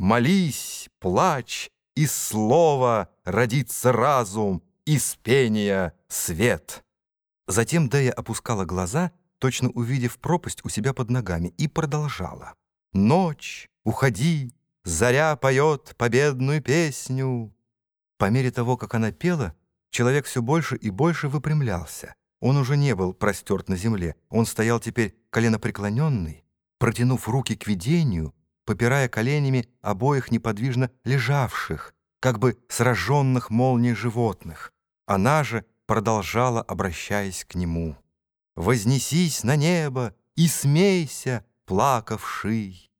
Молись, плачь, из слова родится разум, из пения свет. Затем Дея опускала глаза, точно увидев пропасть у себя под ногами, и продолжала. «Ночь, уходи, заря поет победную песню». По мере того, как она пела, человек все больше и больше выпрямлялся. Он уже не был простерт на земле, он стоял теперь коленопреклоненный, протянув руки к видению, попирая коленями обоих неподвижно лежавших, как бы сраженных молнией животных. Она же продолжала, обращаясь к нему. «Вознесись на небо и смейся, плакавший!»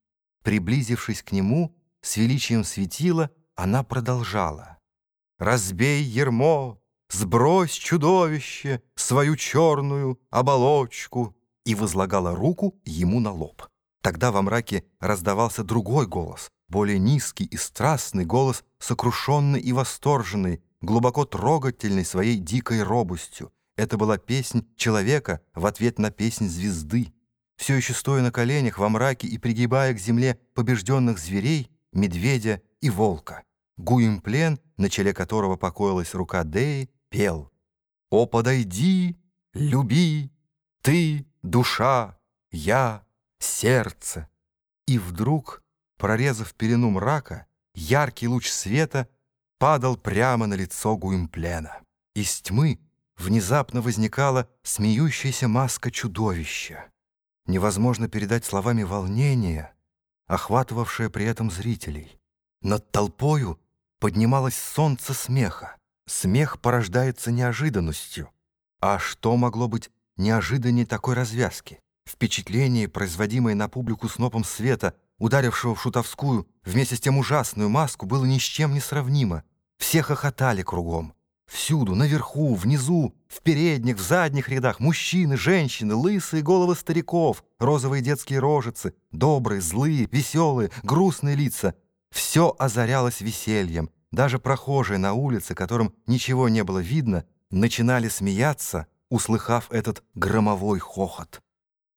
Приблизившись к нему, с величием светила, она продолжала. «Разбей ермо, сбрось чудовище, свою черную оболочку!» и возлагала руку ему на лоб. Тогда во мраке раздавался другой голос, более низкий и страстный голос, сокрушенный и восторженный, глубоко трогательный своей дикой робостью. Это была песнь человека в ответ на песнь звезды. Все еще стоя на коленях во мраке и пригибая к земле побежденных зверей, медведя и волка. Гуимплен, на челе которого покоилась рука Деи, пел «О, подойди, люби, ты, душа, я, сердце». И вдруг, прорезав пелену мрака, яркий луч света падал прямо на лицо Гуимплена. Из тьмы внезапно возникала смеющаяся маска чудовища. Невозможно передать словами волнение, охватывавшее при этом зрителей. Над толпою поднималось солнце смеха. Смех порождается неожиданностью. А что могло быть неожиданнее такой развязки? Впечатление, производимое на публику снопом света, ударившего в шутовскую, вместе с тем ужасную маску, было ни с чем не сравнимо. Все хохотали кругом. Всюду, наверху, внизу, в передних, в задних рядах мужчины, женщины, лысые головы стариков, розовые детские рожицы, добрые, злые, веселые, грустные лица. Все озарялось весельем. Даже прохожие на улице, которым ничего не было видно, начинали смеяться, услыхав этот громовой хохот.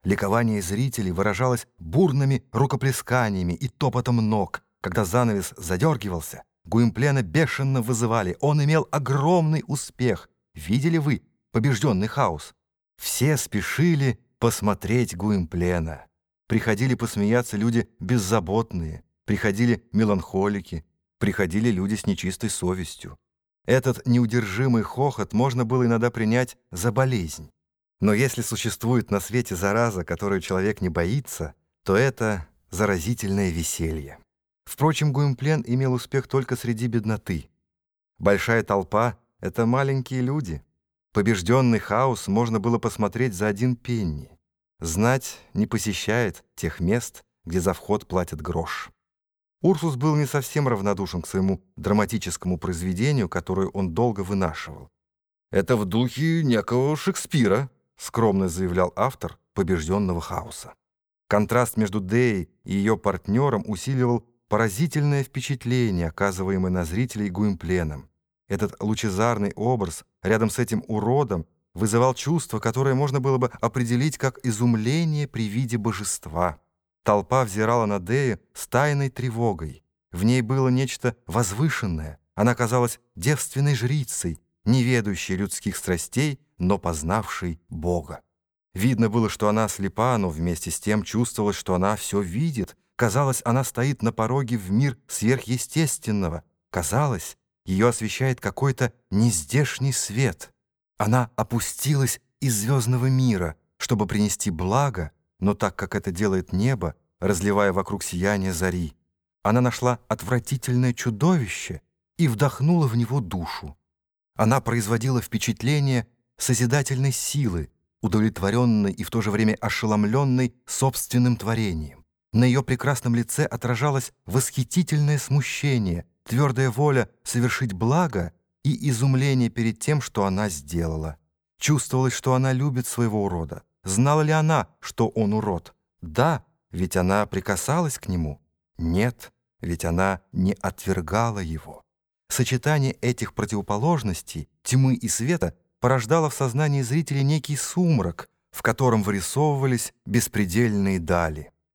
Ликование зрителей выражалось бурными рукоплесканиями и топотом ног, когда занавес задергивался. Гуимплена бешено вызывали. Он имел огромный успех. Видели вы побежденный хаос? Все спешили посмотреть Гуимплена. Приходили посмеяться люди беззаботные, приходили меланхолики, приходили люди с нечистой совестью. Этот неудержимый хохот можно было иногда принять за болезнь. Но если существует на свете зараза, которую человек не боится, то это заразительное веселье. Впрочем, Гуимплен имел успех только среди бедноты. Большая толпа — это маленькие люди. Побежденный хаос можно было посмотреть за один пенни. Знать не посещает тех мест, где за вход платят грош. Урсус был не совсем равнодушен к своему драматическому произведению, которое он долго вынашивал. «Это в духе некого Шекспира», — скромно заявлял автор побежденного хаоса. Контраст между Дей и ее партнером усиливал поразительное впечатление, оказываемое на зрителей Гуимпленом. Этот лучезарный образ рядом с этим уродом вызывал чувство, которое можно было бы определить как изумление при виде божества. Толпа взирала на Дею с тайной тревогой. В ней было нечто возвышенное. Она казалась девственной жрицей, не ведущей людских страстей, но познавшей Бога. Видно было, что она слепа, но вместе с тем чувствовалось, что она все видит. Казалось, она стоит на пороге в мир сверхъестественного. Казалось, ее освещает какой-то нездешний свет. Она опустилась из звездного мира, чтобы принести благо, но так как это делает небо, разливая вокруг сияние зари, она нашла отвратительное чудовище и вдохнула в него душу. Она производила впечатление созидательной силы, удовлетворенной и в то же время ошеломленной собственным творением. На ее прекрасном лице отражалось восхитительное смущение, твердая воля совершить благо и изумление перед тем, что она сделала. Чувствовалось, что она любит своего урода. Знала ли она, что он урод? Да, ведь она прикасалась к нему. Нет, ведь она не отвергала его. Сочетание этих противоположностей, тьмы и света, порождало в сознании зрителей некий сумрак, в котором вырисовывались беспредельные дали.